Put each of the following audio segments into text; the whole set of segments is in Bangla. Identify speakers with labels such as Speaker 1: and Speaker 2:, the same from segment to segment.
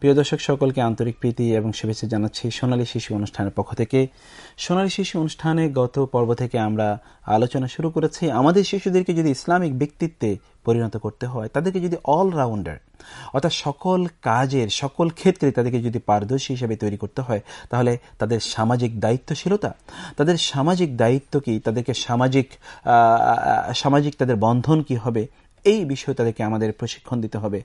Speaker 1: প্রিয় দর্শক, সকলকে আন্তরিক প্রীতি এবং শুভেচ্ছা জানাচ্ছি সোনালী শিশু অনুষ্ঠানের পক্ষ থেকে। সোনালী শিশু অনুষ্ঠানে গত পর্ব থেকে আমরা আলোচনা শুরু করেছি। আমাদের শিশুদেরকে যদি ইসলামিক ব্যক্তিত্বে পরিণত করতে হয়, তাদেরকে যদি অলরাউন্ডার অর্থাৎ সকল কাজের, সকল ক্ষেত্রে তাদেরকে যদি পারদর্শী হিসেবে তৈরি করতে হয়, তাহলে তাদের সামাজিক দায়িত্বশীলতা, তাদের সামাজিক দায়িত্ব কি, তাদেরকে সামাজিক সামাজিক তাদের বন্ধন কি হবে এই বিষয়ে তাদেরকে আমাদের প্রশিক্ষণ দিতে হবে।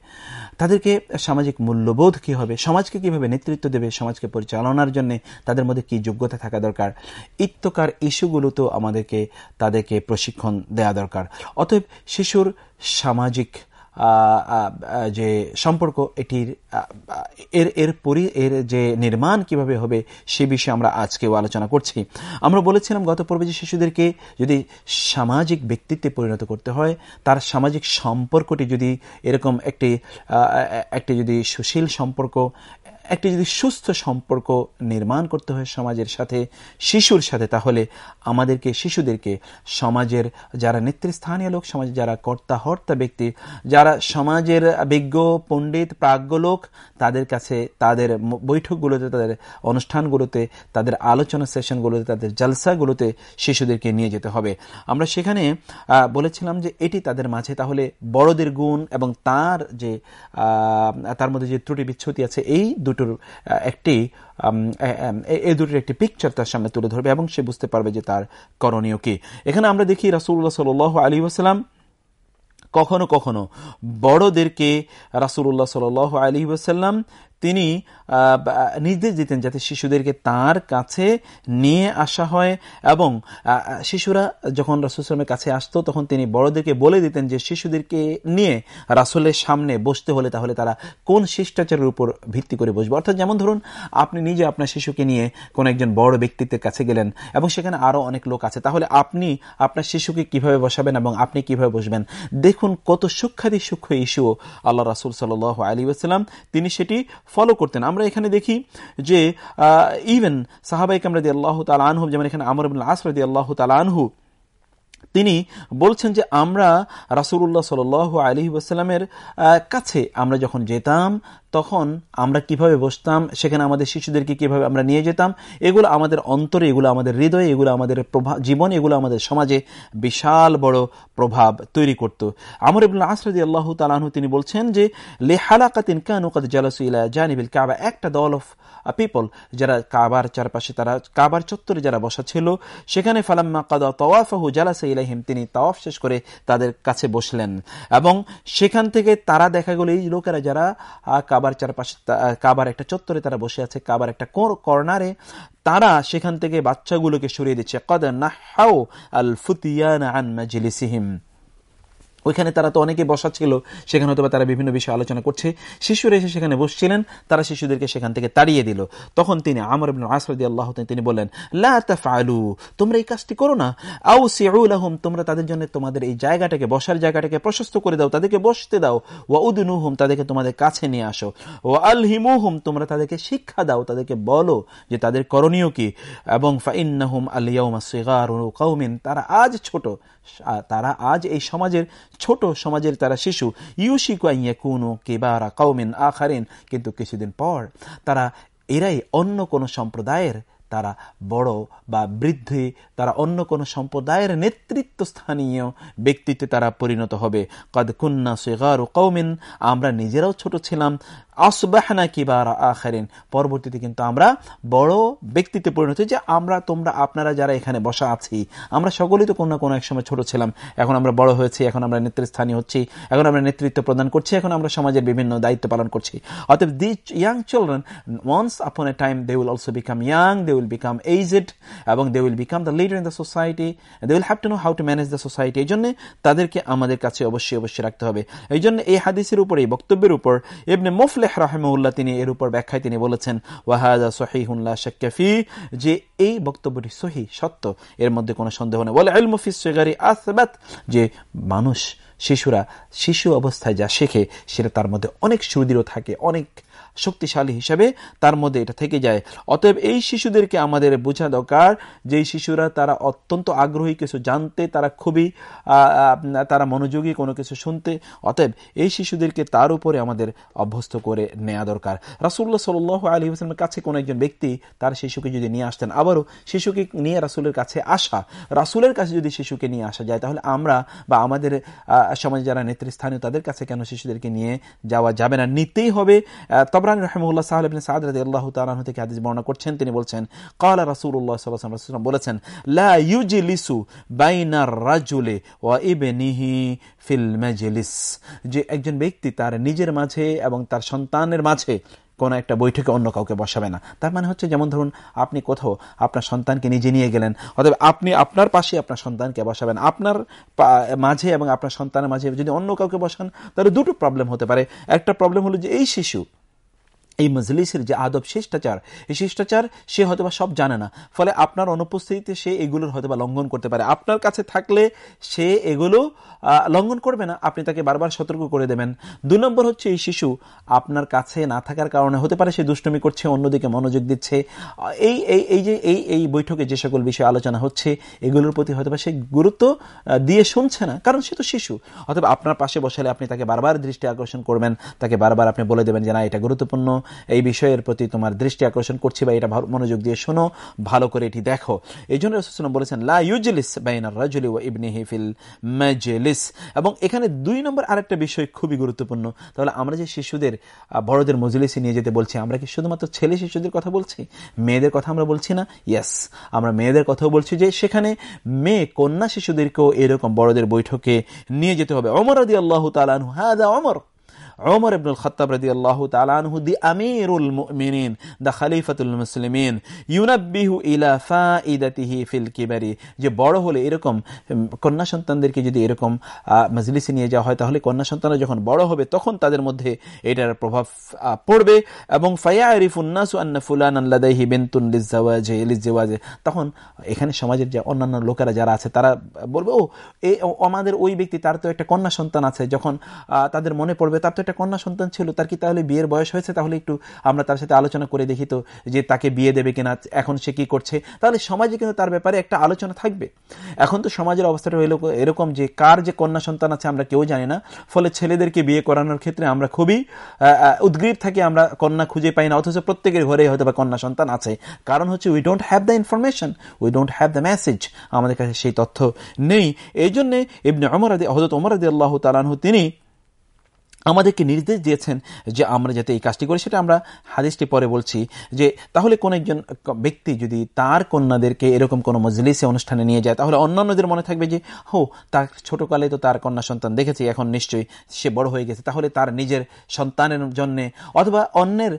Speaker 1: তাদেরকে সামাজিক মূল্যবোধ কি হবে? সমাজকে কীভাবে নেতৃত্ব দেবে? সমাজকে পরিচালনার জন্য তাদের মধ্যে কি যোগ্যতা থাকা দরকার? ইত্যকার ইস্যুগুলো তো আমাদেরকে, তাদেরকে প্রশিক্ষণ দেওয়া দরকার। অতএব শিশুর সামাজিক যে সম্পর্ক, এটির এর এর পরি, এর যে নির্মাণ কীভাবে হবে, সে বিষয়ে আমরা আজকেও আলোচনা করছি। আমরা বলেছিলাম গত পর্বে যে শিশুদেরকে যদি সামাজিক ব্যক্তিত্বে পরিণত করতে হয়, তার সামাজিক সম্পর্কটি যদি এরকম একটি একটি যদি সুশীল সম্পর্ক একটি যদি সুস্থ সম্পর্ক নির্মাণ করতে হয় সমাজের সাথে, শিশুর সাথে, তাহলে আমাদেরকে, শিশুদেরকে সমাজের যারা নেতৃস্থানীয় লোক সমাজে যারা কর্তা, হর্তা ব্যক্তি, যারা সমাজের বিজ্ঞ, পণ্ডিত, প্রাজ্ঞ লোক, তাদের কাছে তাদের বৈঠকগুলোতে, তাদের অনুষ্ঠানগুলোতে, তাদের আলোচনা সেশনগুলোতে, তাদের জলসাগুলোতে শিশুদেরকে নিয়ে যেতে হবে। আমরা সেখানে বলেছিলাম যে এটি তাদের মাঝে, তাহলে বড়দের গুণ এবং তার যে তার মধ্যে যে ত্রুটি বিচ্ছুতি আছে, এই দুটোর একটি এই দুটোর একটি পিকচার তার সামনে তুলে ধরবে এবং সে বুঝতে পারবে যে তার করণীয় কি। এখানে আমরা দেখি রাসুল্লাহ সাল আলী আসসালাম কখনো কখনো বড়দেরকে রাসুল্লাহ সাল আলী ওসাল্লাম তিনি নির্দেশ দিতেন যাতে শিশুদেরকে তার কাছে নিয়ে আসা হয় এবং শিশুরা যখন রাসুলের কাছে আসতো, তখন তিনি বড়দেরকে বলে দিতেন যে, শিশুদেরকে নিয়ে রাসুলের সামনে বসতে হলে তাহলে তারা কোন শিষ্টাচারের উপর ভিত্তি করে বসবে। অর্থাৎ যেমন ধরুন, আপনি নিজে আপনার শিশুকে নিয়ে কোন একজন বড় ব্যক্তিত্বের কাছে গেলেন এবং সেখানে আরও অনেক লোক আছে, তাহলে আপনি আপনার শিশুকে কীভাবে বসাবেন এবং আপনি কীভাবে বসবেন? দেখুন কত সূক্ষাদি সূক্ষ্ম ইস্যু আল্লাহ রাসুল সাল আলী আসসালাম তিনি সেটি ফলো করতেন। আমরা এখানে দেখি যে ইভেন সাহাবাই কামরাদি আল্লাহ তালা আনহু যেমন এখানে আমর আসরাদি আল্লাহ তালা আনহু, তিনি বলছেন যে, আমরা রাসুল্লাহ সাল আলী ওসালামের কাছে আমরা যখন যেতাম তখন আমরা কীভাবে বসতাম, সেখানে আমাদের শিশুদেরকে কীভাবে আমরা নিয়ে যেতাম, এগুলো আমাদের অন্তরে, এগুলো আমাদের হৃদয়ে, এগুলো আমাদের প্রভাব জীবন, এগুলো আমাদের সমাজে বিশাল বড় প্রভাব তৈরি করত। আমর ইবুল্লাহ আসরদি আল্লাহ তালাহু তিনি বলছেন যে লেহালাকাতিন কানুকাত জালাসুইলা জানিবিল কাবা। একটা দল অফ পিপল যারা কাবার চারপাশে তারা, কাবার চত্বরে যারা বসা ছিল, সেখানে ফালাম্মা কাদা তওয়াফাহু জালাসা ইলাহিম তিনি তাওয়াফ শেষ করে তাদের কাছে বসলেন। এবং সেখান থেকে তারা দেখা গেল, এই লোকেরা যারা কাবার চারপাশে কাবার একটা চত্বরে তারা বসে আছে, কাবার একটা কর্নারে তারা সেখান থেকে বাচ্চাগুলোকে সরিয়ে দিচ্ছে। কদ না হাও আল ফুতিয়ান আন ওইখানে তারা তো অনেকে বসা ছিল, সেখানে হয়তো তারা বিভিন্ন বিষয়ে আলোচনা করছে। শিশুরা এসে সেখানে বসছিলেন, তারা শিশুদেরকে সেখান থেকে তাড়িয়ে দিল। তখন তিনি আমর আসরদি আল্লাহ তিনি বললেন লালু তোমরা এই কাজটি করো না। আউ সিউল আহম তোমরা তাদের জন্য তোমাদের এই জায়গাটাকে, বসার জায়গাটাকে প্রশস্ত করে দাও, তাদেরকে বসতে দাও। ও উদনুহুম, তাদেরকে তোমাদের কাছে নিয়ে আসো। ও আলহিমুহুম, তোমরা তাদেরকে শিক্ষা দাও, তাদেরকে বলো যে তাদের করণীয় কি। এবং ফাইন্নাহুম আলিয়াউমা সিগার কৌমিন তারা আজ ছোট তারা আজ এই সমাজের ছোট সমাজের তারা শিশু। ইউশিকুয়াইয়া কুনো কেবারা কৌমিন আখারেন। কিন্তু কিছুদিন পর তারা এরাই অন্য কোন সম্প্রদায়ের তারা বড় বা বৃদ্ধি, তারা অন্য কোন সম্প্রদায়ের নেতৃত্ব স্থানীয় ব্যক্তিত্বে তারা পরিণত হবে। কদ কুন্না সেগার কৌমিন আমরা নিজেরাও ছোট ছিলাম। আসবাহনা কিবার আখারিন, পরবর্তীতে কিন্তু আমরা বড় ব্যক্তিত্বে পরিণত যে আমরা, তোমরা, আপনারা যারা এখানে বসা আছি, আমরা সকলেই তো কোনো না কোনো এক সময় ছোট ছিলাম। এখন আমরা বড় হয়েছি, এখন আমরা নেতৃস্থানীয় হচ্ছি, এখন আমরা নেতৃত্ব প্রদান করছি, এখন আমরা সমাজের বিভিন্ন দায়িত্ব পালন করছি। অতএব দি young children once upon a time they will also become young they will become aged এবং they will become the leader in the society they will have to know how to manage the society এই জন্য তাদেরকে আমাদের কাছে অবশ্যই অবশ্যই রাখতে হবে। এই জন্য এই হাদিসের উপর, এই বক্তব্যের উপর এমনি মুফলেহ রাহেমউল্লাহ তিনি এর উপর ব্যাখ্যায় তিনি বলেছেন, ওয়াহাদা সহিহুল্লাহ শেক্কাফি যে এই বক্তব্যটি সহি, সত্য, এর মধ্যে কোনো সন্দেহ নেই। বলে আল মুফিস আসবাত যে মানুষ, শিশুরা, শিশু অবস্থায় যা শেখে, সেটা তার মধ্যে অনেক সুদৃঢ় থাকে, অনেক শক্তিশালী হিসাবে তার মধ্যে এটা থেকে যায়। অতএব এই শিশুদেরকে আমাদের বোঝা দরকার যেই শিশুরা তারা অত্যন্ত আগ্রহী, কিছু জানতে, তারা খুবই তারা মনোযোগী, কোনো কিছু শুনতে। অতএব এই শিশুদেরকে তার উপরে আমাদের অভ্যস্ত করে নেওয়া দরকার। রাসুল্লাহ সাল আলী হোসেনের কাছে কোনো একজন ব্যক্তি তার শিশুকে যদি নিয়ে আসতেন, আবারও শিশুকে নিয়ে রাসুলের কাছে আসা। রাসুলের কাছে যদি শিশুকে নিয়ে আসা যায়, তাহলে আমরা বা আমাদের সমাজে যারা নেতৃস্থানীয়, তাদের কাছে কেন শিশুদেরকে নিয়ে যাওয়া যাবে না? নিতেই হবে। তবে তবরানি রহমুল্লাহ সাহেব সাদ রাজি আল্লাহ তালাহ থেকে হাদিস বর্ণনা করছেন। তিনি বলছেন, কালা রাসুল্লাহ সাল্লাম বলেছেন, লা ইউজিলিসু বাইনার রাজুলে ও ইবেনিহি ফিল মেজলিস। যে একজন ব্যক্তি তার নিজের মাঝে এবং তার সন্তানের মাঝে কোন একটা বৈঠকে অন্য কাউকে বসাবে না। তার মানে হচ্ছে যেমন ধরুন, আপনি কোথাও আপনার সন্তানকে নিজে নিয়ে গেলেন, অথবা আপনি আপনার পাশে আপনার সন্তানকে বসাবেন। আপনার মাঝে এবং আপনার সন্তানের মাঝে যদি অন্য কাউকে বসান, তাহলে দুটো প্রবলেম হতে পারে। একটা প্রবলেম হলো যে এই শিশু এই মজলিসের যে আদব শিষ্টাচার, এই শিষ্টাচার সে হয়তোবা সব জানে না। ফলে আপনার অনুপস্থিতিতে সে এগুলোর হয়তোবা লঙ্ঘন করতে পারে। আপনার কাছে থাকলে সে এগুলো লঙ্ঘন করবে না। আপনি তাকে বারবার সতর্ক করে দেবেন। দু নম্বর হচ্ছে এই শিশু আপনার কাছে না থাকার কারণে হতে পারে সে দুষ্টমি করছে, অন্যদিকে মনোযোগ দিচ্ছে। এই এই এই যে, এই এই বৈঠকে যে সকল বিষয়ে আলোচনা হচ্ছে, এগুলোর প্রতি হয়তোবা সে গুরুত্ব দিয়ে শুনছে না। কারণ সে তো শিশু। অথবা আপনার পাশে বসালে আপনি তাকে বারবার দৃষ্টি আকর্ষণ করবেন। তাকে বারবার আপনি বলে দেবেন যে, না, এটা গুরুত্বপূর্ণ। এই বিষয়ের প্রতি তোমার দৃষ্টি আকর্ষণ করছি বা এটা মনোযোগ দিয়ে শোনো, ভালো করে এটি দেখো। এই জন্য বলেছেন, লা ইউজলিস বাইনার রাজুলি ও ইবনি হিফিল মেজলিস। এবং এখানে দুই নম্বর আরেকটা বিষয় খুবই গুরুত্বপূর্ণ। তাহলে আমরা যে শিশুদের বড়দের মজলিসে নিয়ে যেতে বলছি, আমরা কি শুধুমাত্র ছেলে শিশুদের কথা বলছি? মেয়েদের কথা আমরা বলছি না? ইয়াস আমরা মেয়েদের কথাও বলছি যে সেখানে মেয়ে কন্যা শিশুদেরকেও এরকম বড়দের বৈঠকে নিয়ে যেতে হবে। অমর আদি আল্লাহ তালু হ্যাঁ অমর ওমর ইবনুল খত্তাব রদি আল্লাহ তালানহু দি আমিরুল মিনিন দ্য খালিফাতুল মুসলিমিন, ইউনাব্বিহু ইলা ফা ইদাতিহি ফিল কিবারি। যে বড় হলে এরকম, কন্যা সন্তানদেরকে যদি এরকম মজলিসে নিয়ে যাওয়া হয়, তাহলে কন্যা সন্তানরা যখন বড় হবে, তখন তাদের মধ্যে এটার প্রভাব পড়বে। এবং ফায়া আরিফ উন্নাসু আন্না ফুলান আল্লাদাহি বেন্তুন লিজাওয়াজে লিজাওয়াজে তখন এখানে সমাজের যে অন্যান্য লোকেরা যারা আছে, তারা বলবে, ও আমাদের ওই ব্যক্তি, তার তো একটা কন্যা সন্তান আছে। যখন তাদের মনে পড়বে, তার তো একটা কন্যা সন্তান ছিল, তার কি তাহলে বিয়ের বয়স হয়েছে? তাহলে একটু আমরা তার সাথে আলোচনা করে দেখি তো যে তাকে বিয়ে দেবে কিনা, এখন সে কি করছে? তাহলে সমাজে কিন্তু তার ব্যাপারে একটা আলোচনা থাকবে। এখন তো সমাজের অবস্থাটা হইল এরকম যে কার যে কন্যা সন্তান আছে আমরা কেউ জানি না। ফলে ছেলেদেরকে বিয়ে করানোর ক্ষেত্রে আমরা খুবই উদ্গ্রীব থাকি, আমরা কন্যা খুঁজে পাই না, অথচ প্রত্যেকের ঘরে হয়তো বা কন্যা সন্তান আছে। কারণ হচ্ছে we don't have the information we don't have the message আমাদের কাছে সেই তথ্য নেই। এই জন্যে এমনি অমর আদি হজরত অমর আদি আল্লাহ তালানহু তিনি আমাদেরকে নির্দেশ দিয়েছেন যে আমরা যাতে এই কাজটি করি। সেটা আমরা হাদিসটি পরে বলছি যে, তাহলে কোন একজন ব্যক্তি যদি তার কন্যাদেরকে এরকম কোনো মজলিসে, অনুষ্ঠানে নিয়ে যায়, তাহলে অন্যান্যদের মনে থাকবে যে, হো, তার ছোটকালে তো তার কন্যা সন্তান দেখেছে, এখন নিশ্চয়ই সে বড় হয়ে গেছে। তাহলে তার নিজের সন্তানের জন্য অথবা অন্যের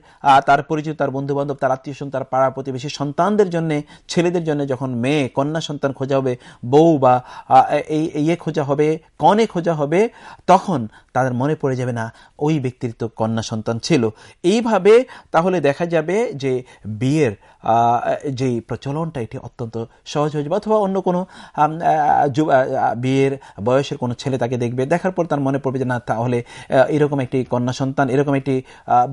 Speaker 1: তার পরিচিত, তার বন্ধু বান্ধব তার আত্মীয় তার পাড়া প্রতিবেশী সন্তানদের জন্য, ছেলেদের জন্য যখন মেয়ে, কন্যা সন্তান খোঁজা হবে, বউ বা এই ইয়ে খোঁজা হবে, কনে খোঁজা হবে, তখন তাদের মনে পড়ে যাবে না ওই ব্যক্তির তো কন্যা সন্তান ছিল। এইভাবে তাহলে দেখা যাবে যে বিয়ের যে প্রচলনটা এটি অত্যন্ত সহজ হয়ে যাবে। অথবা অন্য কোনো বিয়ের বয়সের কোনো ছেলে তাকে দেখবে, দেখার পর তার মনে পড়বে যে, না, তাহলে এরকম একটি কন্যা সন্তান, এরকম একটি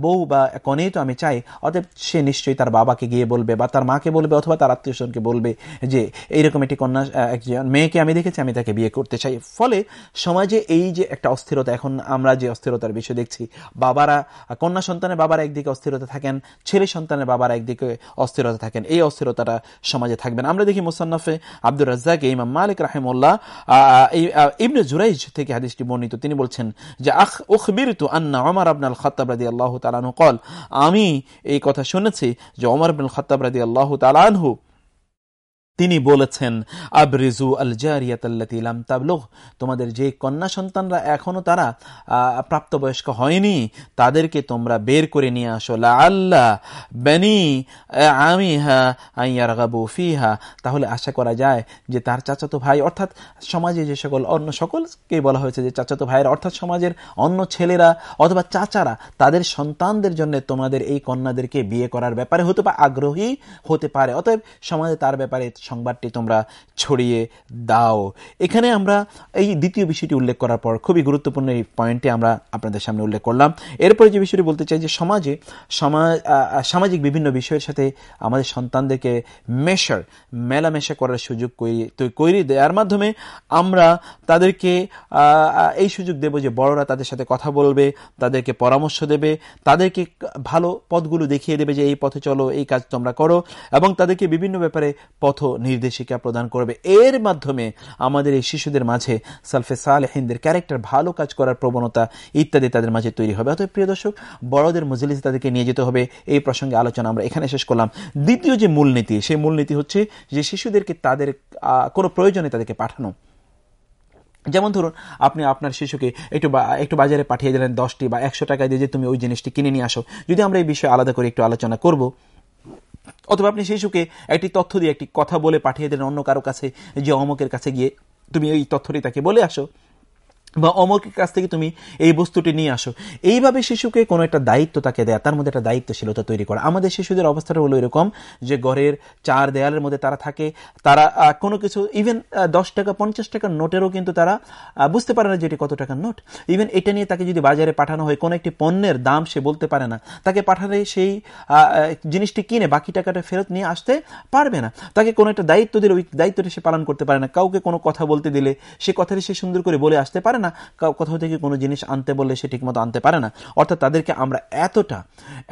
Speaker 1: বউ বা কনেই তো আমি চাই। অতএব সে নিশ্চয়ই তার বাবাকে গিয়ে বলবে বা তার মাকে বলবে অথবা তার আত্মীয় স্বজনকে বলবে যে, এইরকম একটি কন্যা একজন মেয়েকে আমি দেখেছি, আমি তাকে বিয়ে করতে চাই। ফলে সমাজে এই যে একটা অস্থিরতা, এখন আমরা যে অস্থিরতার বিষয় দেখছি, বাবারা, কন্যা সন্তানের বাবার একদিকে অস্থিরতা থাকেন, ছেলে সন্তানের বাবার একদিকে অস্থিরতা থাকেন, এই অস্থিরতাটা সমাজে থাকবেন। আমরা দেখি মোসান্নফে আব্দুর রাজ্জাক ইমাম মালিক রাহেমুল্লাহ ইবনে জুরাইজ থেকে হাদিসটি বর্ণিত। তিনি বলছেন যে, আখ উখবির তু আন্না অমর আবনাল খত্তাব রাদি আল্লাহ তালানহু কল, আমি এই কথা শুনেছি যে অমর আবনুল খত্তাব রাদি আল্লাহ তালানহু তিনি বলেছেন, আবরিজু আল জারিয়াতাল্লাতিলাম তাবলুহ তোমাদের যে কন্যা সন্তানরা এখনও তারা প্রাপ্তবয়স্ক হয়নি, তাদেরকে তোমরা বের করে নিয়ে আসো। আল্লাহ বেনি আমি হা আইয়ারগাবু ফিহা। তাহলে আশা করা যায় যে তার চাচাতো ভাই, অর্থাৎ সমাজে যে সকল অন্য সকলকে বলা হয়েছে যে চাচাতো ভাইয়ের, অর্থাৎ সমাজের অন্য ছেলেরা অথবা চাচারা, তাদের সন্তানদের জন্য তোমাদের এই কন্যাদেরকে বিয়ে করার ব্যাপারে হতে বা আগ্রহী হতে পারে। অতএব সমাজে তার ব্যাপারে সংবাদটি তোমরা ছড়িয়ে দাও। এখানে আমরা এই দ্বিতীয় বিষয়টি উল্লেখ করার পর খুবই গুরুত্বপূর্ণ এই পয়েন্টটি আমরা আপনাদের সামনে উল্লেখ করলাম। এরপরে যে বিষয়টি বলতে চাই যে সমাজে সমাজ সামাজিক বিভিন্ন বিষয়ের সাথে আমাদের সন্তানদেরকে মেশার মেলামেশা করার সুযোগ তৈরি দেওয়ার মাধ্যমে আমরা তাদেরকে এই সুযোগ দেব যে বড়রা তাদের সাথে কথা বলবে, তাদেরকে পরামর্শ দেবে, তাদেরকে ভালো পথগুলো দেখিয়ে দেবে যে এই পথে চলো, এই কাজ তোমরা করো এবং তাদেরকে বিভিন্ন ব্যাপারে পথ নির্দেশিকা প্রদান করবে। এর মাধ্যমে আমাদের এই শিশুদের মাঝে সালফে হিন্দের ক্যারেক্টার, ভালো কাজ করার প্রবণতা ইত্যাদি তাদের মাঝে তৈরি হবে। অতএব প্রিয় দর্শক, বড়দের মজলিস তাদেরকে নিয়ে যেতে হবে। এই প্রসঙ্গে আলোচনা আমরা এখানে শেষ করলাম। দ্বিতীয় যে মূলনীতি, সেই মূলনীতি হচ্ছে যে শিশুদেরকে তাদের কোনো প্রয়োজনে তাদেরকে পাঠানো। যেমন ধরুন, আপনি আপনার শিশুকে একটু একটু বাজারে পাঠিয়ে দিলেন দশটি বা একশো টাকা দিয়ে যে তুমি ওই জিনিসটি কিনে নিয়ে আসো। যদি আমরা এই বিষয়ে আলাদা করে একটু আলোচনা করব অথবা আপনি শিশুকে একটি তথ্য দিয়ে একটি কথা বলে পাঠিয়ে দেন অন্য কারও কাছে, যে অমকের কাছে গিয়ে তুমি এই তথ্যটি তাকে বলে আসো। বা অমকের কাছ থেকে তুমি এই বস্তুটি নিয়ে আসো। এইভাবে শিশুকে কোনো একটা দায়িত্ব তাকে দেয়া, তার মধ্যে একটা দায়িত্বশীলতা তৈরি করা। আমাদের শিশুদের অবস্থাটা হলো এরকম যে ঘরের চার দেয়ালের মধ্যে তারা থাকে, তারা কোনো কিছু ইভেন দশ টাকা, পঞ্চাশ টাকার নোটেরও কিন্তু তারা বুঝতে পারে না যে এটি কত টাকার নোট। ইভেন এটা নিয়ে তাকে যদি বাজারে পাঠানো হয়, কোনো একটি পণ্যের দাম সে বলতে পারে না। তাকে পাঠালে সেই জিনিসটি কিনে বাকি টাকাটা ফেরত নিয়ে আসতে পারবে না। তাকে কোনো একটা দায়িত্ব দিলে ওই দায়িত্বটি সে পালন করতে পারে না। কাউকে কোনো কথা বলতে দিলে সে কথাটি সে সুন্দর করে বলে আসতে পারে না কোথাও থেকে কোনো জিনিস আনতে বললে সে ঠিকমতো আনতে পারে না। অর্থাৎ তাদেরকে আমরা এতটা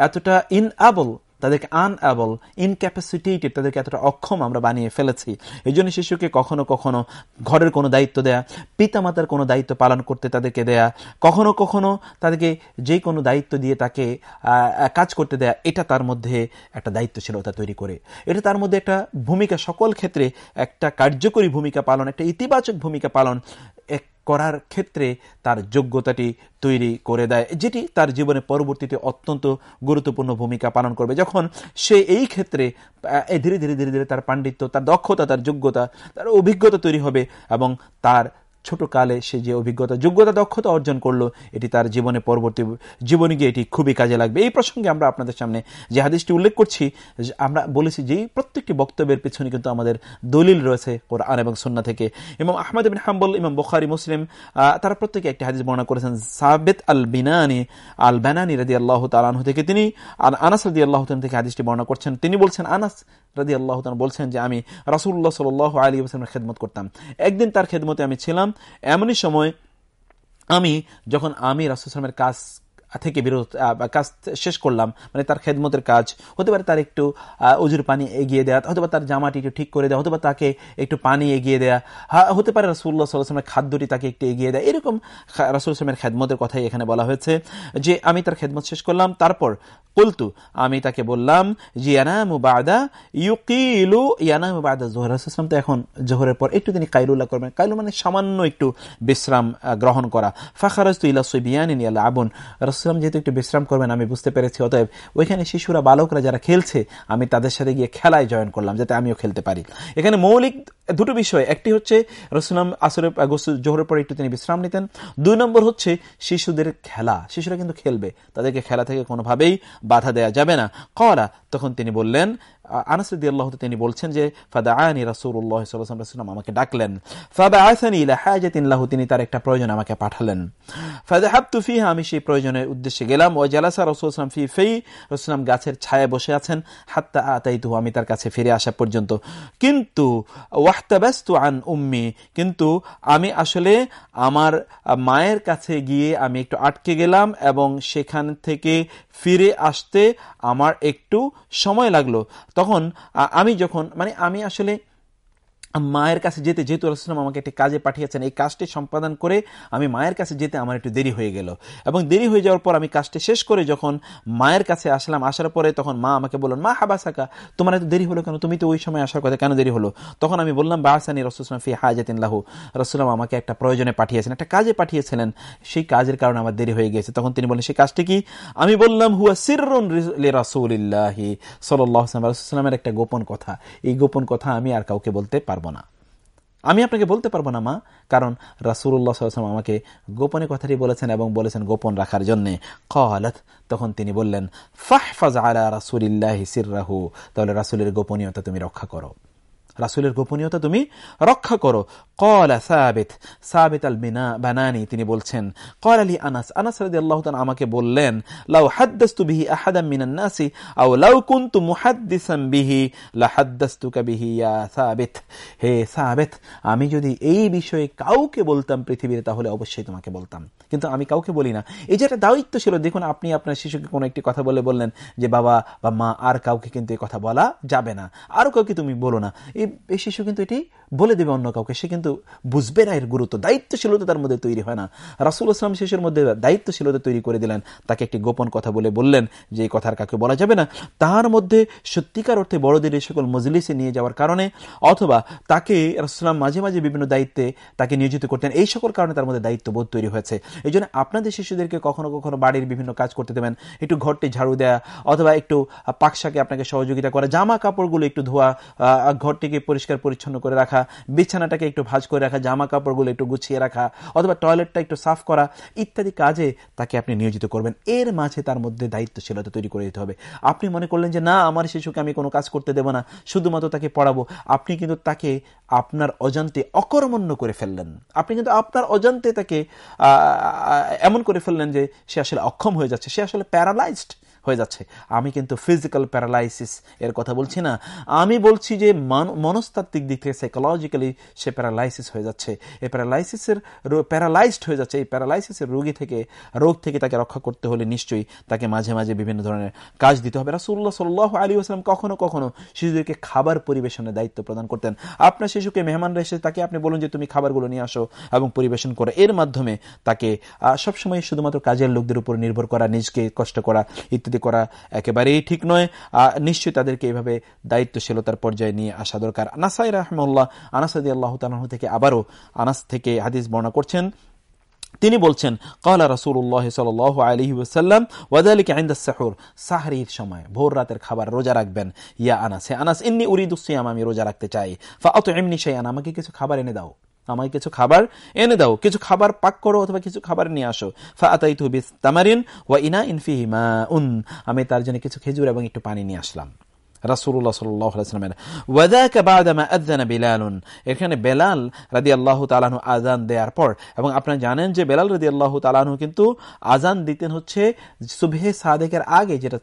Speaker 1: এতটা ইনঅ্যাবল তাদেরকে আনঅ্যাবল ইনক্যাপাসিটেটেড তাদেরকে এতটা অক্ষম আমরা বানিয়ে ফেলেছি। এই জন্য শিশুকে কখনো কখনো ঘরের কোনো দায়িত্ব দেয়া, পিতামাতার কোনো দায়িত্ব পালন করতে তাদেরকে দেয়া, কখনো কখনো তাদেরকে যে কোনো দায়িত্ব দিয়ে তাকে কাজ করতে দেয়া, এটা তার মধ্যে একটা দায়িত্বশীলতা তৈরি করে। এটা তার মধ্যে একটা ভূমিকা, সকল ক্ষেত্রে একটা কার্যকরী ভূমিকা পালন, একটা ইতিবাচক ভূমিকা পালন করার ক্ষেত্রে তার যোগ্যতাটি তৈরি করে দেয়, যেটি তার জীবনে পরবর্তীতে অত্যন্ত গুরুত্বপূর্ণ ভূমিকা পালন করবে। যখন সে এই ক্ষেত্রে ধীরে ধীরে ধীরে ধীরে তার পাণ্ডিত্য, তার দক্ষতা, তার যোগ্যতা, তার অভিজ্ঞতা তৈরি হবে এবং তার ছোট কালে সে যে অভিজ্ঞতা, যোগ্যতা, দক্ষতা অর্জন করল, এটি তার জীবনে পরবর্তী জীবনে গিয়ে এটি খুবই কাজে লাগবে। এই প্রসঙ্গে আমরা আপনাদের সামনে যে হাদিসটি উল্লেখ করছি আমরা বলেছি যে প্রত্যেকটি বক্তব্যের পিছনে কিন্তু আমাদের দলিল রয়েছে কোরআন এবং সন্না থেকে। এবং আহমদ বিন হাম্বল এবং বখারি, মুসলিম তারা প্রত্যেকে একটি হাদিস বর্ণনা করেছেন, সাবেত আল বিনানি আল বেনানি রাদি আল্লাহ তালাহ থেকে। তিনি আনাস রাদি আল্লাহ থেকে হাদিসটি বর্ণনা করছেন। তিনি বলছেন, আনাস রাদি আল্লাহ বলছেন যে আমি রাসুল্লাহ সাল আলী হোসেনের খেদমত করতাম। একদিন তার খেদমতে আমি ছিলাম, এমনই সময় আমি, যখন আমি রাসুল সালামের কাজ থেকে বিরত কাজ শেষ করলাম মানে তার খেদমতের কাজ, হতে পারে তার একটু উজুর পানি এগিয়ে দেওয়া হতে পারে তার জামাটি একটু ঠিক করে দেওয়া হতে পারে তাকে একটু পানি এগিয়ে দেওয়া হতে পারে রাসুল্লাহ সাল্লাহামের খাদ্যটি তাকে একটু এগিয়ে দেয়, এরকম রাসুল আসলামের খেদমতের কথাই এখানে বলা হয়েছে, যে আমি তার খেদমত শেষ করলাম, তারপর কুলতু, আমি তাকে বললাম যে, ইয়ানামু বাদা ইউকিলু, ইয়ানামু বাদা জোহর আসলাম তো এখন জোহরের পর একটু তিনি কাইলুল্লাহ করবেন, কাইলু মানে সামান্য একটু বিশ্রাম গ্রহণ করা ফাখারাজ তু ইলা সুবিয়ানিন ইয়ালা আবুন রসুলাম যেহেতু একটু বিশ্রাম করবেন, আমি বুঝতে পেরেছি। অতএব ওইখানে শিশুরা, বালকরা যারা খেলছে, আমি তাদের সাথে গিয়ে খেলায় জয়েন করলাম, যাতে আমিও খেলতে পারি। এখানে মৌলিক দুটো বিষয়। একটি হচ্ছে রসুলাম আসরে জোহরের পরে একটু তিনি বিশ্রাম নিতেন। দুই নম্বর হচ্ছে, শিশুদের খেলা। শিশুরা কিন্তু খেলবে। তাদেরকে খেলা থেকে কোনোভাবেই বাধা দেয়া যাবে না। করা তখন তিনি বললেন আল্লাহ তিনি বলছেন যে ফাদা আয়নি রাসুল্লাহ সাল্লাম আমাকে ডাকলেন। ফাদা আসানি তিনি তার একটা প্রয়োজন আমাকে পাঠালেন। ফাদা হাবতু ফিহা, আমি সেই প্রয়োজনের উদ্দেশ্যে গেলাম। ও জালাসা রসুলাম ফি ফেই রসুলাম গাছের ছায়া বসে আছেন। হাত্তা আতাইতু আমি তার কাছে ফিরে আসা পর্যন্ত। কিন্তু ওয়াহতাব্যস্ত আন উম্মি, কিন্তু আমি আসলে আমার মায়ের কাছে গিয়ে আমি একটু আটকে গেলাম এবং সেখান থেকে ফিরে আসতে আমার একটু সময় লাগল। তখন আমি যখন মানে আমি আসলে মায়ের কাছে যেতে, যেহেতু রসুলাম আমাকে একটি কাজে পাঠিয়েছেন, এই কাজটি সম্পাদন করে আমি মায়ের কাছে যেতে আমার একটু দেরি হয়ে গেল। এবং দেরি হয়ে যাওয়ার পর আমি কাজটি শেষ করে যখন মায়ের কাছে আসলাম, আসার পরে তখন মা আমাকে বললেন, মা হাবাসাকা, তোমার এত দেরি হলো কেন? তুমি তো ওই সময় আসার কথা, কেন দেরি হলো? তখন আমি বললাম বাহাসানি রসুলাম ফি হাজাতিন লাহু। রসুলাম আমাকে একটা প্রয়োজনে পাঠিয়েছেন, একটা কাজে পাঠিয়েছিলেন। সেই কাজের কারণে আমার দেরি হয়ে গেছে। তখন তিনি বললেন, সেই কাজটি কি? আমি বললাম, হুয়া সিরুন রাসুলিল্লাহি সাল্লাহ রসুলামের একটা গোপন কথা। এই গোপন কথা আমি আর কাউকে বলতে পারব পারব না। আমি আপনাকে বলতে পারব না, মা, কারণ রাসুল্লাহ সাল্লাম আমাকে গোপনে কথাটি বলেছেন এবং বলেছেন গোপন রাখার জন্য। কহালত তখন তিনি বললেন, ফাহফাজ আলা রাসুলিল্লাহ সিররাহু। তাহলে রাসুলের গোপনীয়তা তুমি রক্ষা করো। রাসুলের গোপনীয়তা তুমি রক্ষা করো। কলা আল বিনা বানানি তিনি বলছেন। কল আলী আনাস আনাস রাদি আল্লাহ আমাকে বললেন, লাউ হাদ্দাস্তু বিহি আহাদাম মিনান নাসি, আও লাউ কুনতু মুহাদ্দিসাম বিহি লা ইয়া হে আমি যদি এই বিষয়ে কাউকে বলতাম পৃথিবীতে, তাহলে অবশ্যই তোমাকে বলতাম। কিন্তু আমি কাউকে বলি না। এই যে একটা দায়িত্ব ছিল, দেখুন, আপনি আপনার শিশুকে কোনো একটি কথা বলে বললেন যে, বাবা বা মা, আর কাউকে কিন্তু এই কথা বলা যাবে না। আর কাউকে তুমি বলো না। এই শিশু কিন্তু এটি বলে দেবে অন্য কাউকে। সে কিন্তু বুঝবে না এর গুরুত্ব। দায়িত্বশীলতা তার মধ্যে তৈরি হয় না। রাসুল ইসলাম শিশুর মধ্যে দায়িত্বশীলতা তৈরি করে দিলেন। তাকে একটি গোপন কথা বলে বললেন যে, এই কথার কাকে বলা যাবে না। তার মধ্যে সত্যিকার অর্থে বড়দের এই সকল মজলিসে নিয়ে যাওয়ার কারণে অথবা তাকে রাসুলাম মাঝে মাঝে বিভিন্ন দায়িত্বে তাকে নিয়োজিত করতেন। এই সকল কারণে তার মধ্যে দায়িত্ববোধ তৈরি হয়েছে। এই জন্য আপনাদের শিশুদেরকে কখনো কখনো বাড়ির বিভিন্ন কাজ করতে দেবেন। একটু ঘরটি ঝাড়ু দেয়া অথবা একটু পাকশাকে আপনাকে সহযোগিতা করা, জামা কাপড়গুলো একটু ধোয়া ঘরটিকে পরিষ্কার পরিচ্ছন্ন করে রাখা, বিছানাটাকে একটু ভাজ করে রাখা জামা কাপড়গুলো একটু গুছিয়ে রাখা, অথবা টয়লেটটা একটু সাফ করা ইত্যাদি কাজে তাকে আপনি নিয়োজিত করবেন। এর মাঝে তার মধ্যে দায়িত্বশীলতা তৈরি করে দিতে হবে। আপনি মনে করলেন যে, না, আমার শিশুকে আমি কোনো কাজ করতে দেব না, শুধুমাত্র তাকে পড়াবো। আপনি কিন্তু তাকে আপনার অজান্তে অকর্মণ্য করে ফেললেন। আপনি কিন্তু আপনার অজান্তে তাকে এমন করে ফেললেন যে, সে আসলে অক্ষম হয়ে যাচ্ছে, সে আসলে প্যারালাইজড হয়ে যাচ্ছে। আমি কিন্তু ফিজিক্যাল প্যারালাইসিস এর কথা বলছি না। আমি বলছি যে মনস্তাত্ত্বিক দিক থেকে সাইকোলজিক্যালি সে প্যারালাইসিস হয়ে যাচ্ছে। এই প্যারালাইসিসের প্যারালাইজড হয়ে যাচ্ছে। এই প্যারালাইসিসের রোগী থেকে, রোগ থেকে তাকে রক্ষা করতে হলে নিশ্চয়ই তাকে মাঝে মাঝে বিভিন্ন ধরনের কাজ দিতে হবে। রাসুল্লাহ সাল্লাহ আলী আসলাম কখনো কখনো শিশুদেরকে খাবার পরিবেশনের দায়িত্ব প্রদান করতেন। আপনার শিশুকে মেহমানরা এসে তাকে আপনি বলুন যে তুমি খাবারগুলো নিয়ে আসো এবং পরিবেশন করো। এর মাধ্যমে তাকে সবসময় শুধুমাত্র কাজের লোকদের উপর নির্ভর করা, নিজকে কষ্ট করা, ইত্যাদি পরিস্থিতি করা একেবারেই ঠিক নয়। নিশ্চয়ই তাদেরকে এইভাবে দায়িত্বশীলতার পর্যায়ে নিয়ে আসা দরকার। আনাসাই রহমল্লাহ আনাসাদি আল্লাহ তালাহ থেকে আবারও আনাস থেকে হাদিস বর্ণনা করছেন। তিনি বলছেন কহলা রসুল্লাহ সাল আলহি ওসাল্লাম ওয়াদালিক আইন্দা সাহুর, সাহরির সময়, ভোর রাতের খাবার রোজা রাখবেন। ইয়া আনাস, হে আনাস, ইন্নি উরিদুসিয়াম আমি রোজা রাখতে চাই। ফা অত এমনি সেই আমাকে কিছু খাবার এনে দাও। আমাকে কিছু খাবার এনে দাও। কিছু খাবার পাক করো অথবা কিছু খাবার নিয়ে আসো। ফাতাইতু বিস তামারিন ওয়া ইনা ইনফিহিমা উন আমি তার জন্য কিছু খেজুর এবং একটু পানি নিয়ে আসলাম। রাসুল্লাহ সাল্লামের। ওয়াদাকা বাদামা আদানা বিলালুন। এখানে বেলাল রাদি আল্লাহ তালাহু আজান দেওয়ার পর, এবং আপনারা জানেন যে বেলাল রাদি আল্লাহ তালাহু কিন্তু আজান দিতেন হচ্ছে সুবহে সাদেকের আগে, যেটা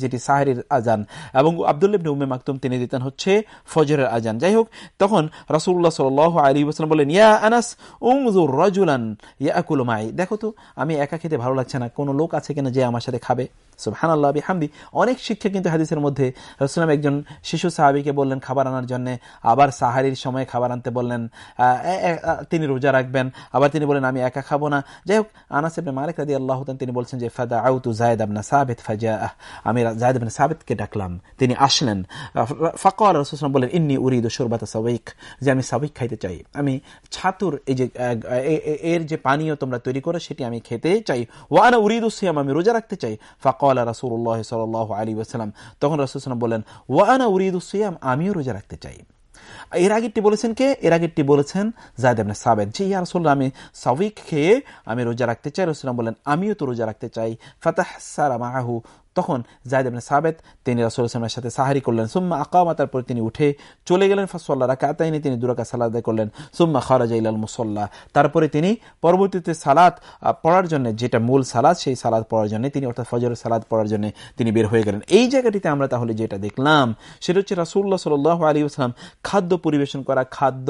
Speaker 1: যেটি সাহারির আজান এবং আবদুল্লিবনে উমে মাকতুম তিনি দিতেন হচ্ছে ফজরের আজান যাই হোক, তখন রাসুল্লাহ সাল আলী ওসলাম বলেন ইয়া আনাস উমজুর রজুলান ইয়া আকুল মাই। দেখো তো, আমি একা খেতে ভালো লাগছে না। কোনো লোক আছে কিনা যে আমার সাথে খাবে? সুবহান আল্লাহ হামদি অনেক শিক্ষা কিন্তু হাদিসের মধ্যে রসুলাম একজন শিশু সাহাবিকে বললেন, খাবার আনার জন্য। আবার সাহারির সময় খাবার আনতে বললেন তিনি রোজা রাখবেন। আবার তিনি বলেন, আমি একা খাব না। যাই হোক আনাসেবনে মালিক রাদি আল্লাহ তিনি বলছেন যে ফাদা আউতু জায়দ আবনা সাবেদ ফাজা আমি জায়দ আবনা সাবেদকে ডাকলাম, তিনি আসলেন। ফাকর রসুলাম বলেন ইন্নি উরিদ সুরবাত সাবিক যে, আমি সাবিক খাইতে চাই। আমি ছাতুর এই যে এর যে পানীয় তোমরা তৈরি করো, সেটি আমি খেতে চাই। ওয়ানা উরিদ সিয়াম, আমি রোজা রাখতে চাই। ফাক কলা রাসুল্লাহ সাল আলী ওসালাম তখন রাসুলাম বলেন ওয়ানা উরিদুসিয়াম আমিও রোজা রাখতে চাই। এর আগেরটি বলেছেন কে? এর আগেরটি বলেছেন জায়দ আবনে সাবেদ যে ইয়া রসুল্লাহ আমি সাবিক খেয়ে আমি রোজা রাখতে চাই। রসুলাম বলেন আমিও তো রোজা রাখতে চাই। ফাতাহ সারা তখন জায়দ আবনে সাবেদ তিনি রাসুল ইসলামের সাথে সাহারি করলেন, সুম্মা আকামা, তারপর তিনি উঠে চলে গেলেন ফাঁসল্লা রাকাতাইনি, তিনি দুরাকা সালাদ করলেন, সুম্মা খারাজ ইলাল মুসল্লা। তারপরে তিনি পরবর্তীতে সালাদ পড়ার জন্য, যেটা মূল সালাদ সেই সালাদ পড়ার জন্য, তিনি অর্থাৎ ফজর সালাদ পড়ার জন্য তিনি বের হয়ে গেলেন। এই জায়গাটিতে আমরা তাহলে যেটা দেখলাম, সেটা হচ্ছে রাসুল্লাহ সাল আলী আসলাম খাদ্য পরিবেশন করা, খাদ্য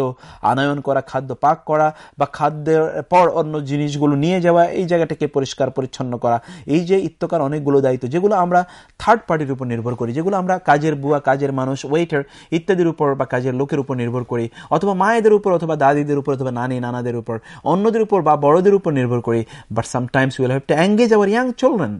Speaker 1: আনায়ন করা, খাদ্য পাক করা বা খাদ্যের পর অন্য জিনিসগুলো নিয়ে যাওয়া, এই জায়গাটাকে পরিষ্কার পরিচ্ছন্ন করা। এই যে ইত্যকার অনেকগুলো দায়িত্ব, যেগুলো আমরা থার্ড পার্টির উপর নির্ভর করি, যেগুলো আমরা কাজের বুয়া, কাজের মানুষ ওয়েটার ইত্যাদির উপর বা কাজের লোকের উপর নির্ভর করি, অথবা মায়েদের উপর, অথবা দাদিদের উপর, অথবা নানি, নানাদের উপর, অন্যদের উপর বা বড়দের উপর নির্ভর করি but sometimes will have to engage our young children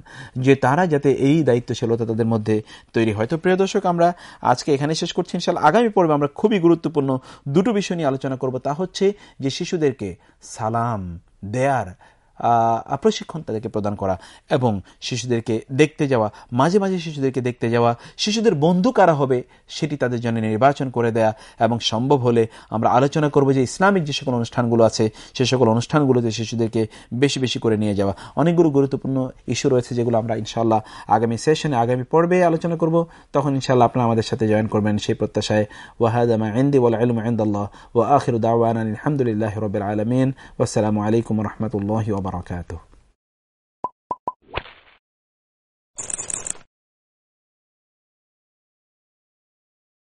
Speaker 1: যে তারা যাতে এই দায়িত্বশীলতা তাদের মধ্যে তৈরি হয়। তো প্রিয় দর্শক, আমরা আজকে এখানে শেষ করছি। ইনশাল্লাহ আগামী পর্বে আমরা খুবই গুরুত্বপূর্ণ দুটো বিষয় নিয়ে আলোচনা করব। তা হচ্ছে যে শিশুদেরকে সালাম দেয়ার প্রশিক্ষণ তাদেরকে প্রদান করা এবং শিশুদেরকে দেখতে যাওয়া, মাঝে মাঝে শিশুদেরকে দেখতে যাওয়া, শিশুদের বন্ধু কারা হবে সেটি তাদের জন্য নির্বাচন করে দেয়া এবং সম্ভব হলে আমরা আলোচনা করব যে ইসলামিক যে সকল অনুষ্ঠানগুলো আছে, সে সকল অনুষ্ঠানগুলোতে শিশুদেরকে বেশি বেশি করে নিয়ে যাওয়া। অনেকগুলো গুরুত্বপূর্ণ ইস্যু রয়েছে যেগুলো আমরা ইনশাল্লাহ আগামী সেশনে আগামী পর্বে আলোচনা করব। তখন ইনশাল্লাহ আপনারা আমাদের সাথে জয়েন করবেন সেই প্রত্যাশায় ওয়াহাদামা ইন্দি ওয়াল আখির আলহামদুলিল্লাহ রবিল আলমিন। ওসালামু আলাইকুম রহমতুল্লাহ وبركاته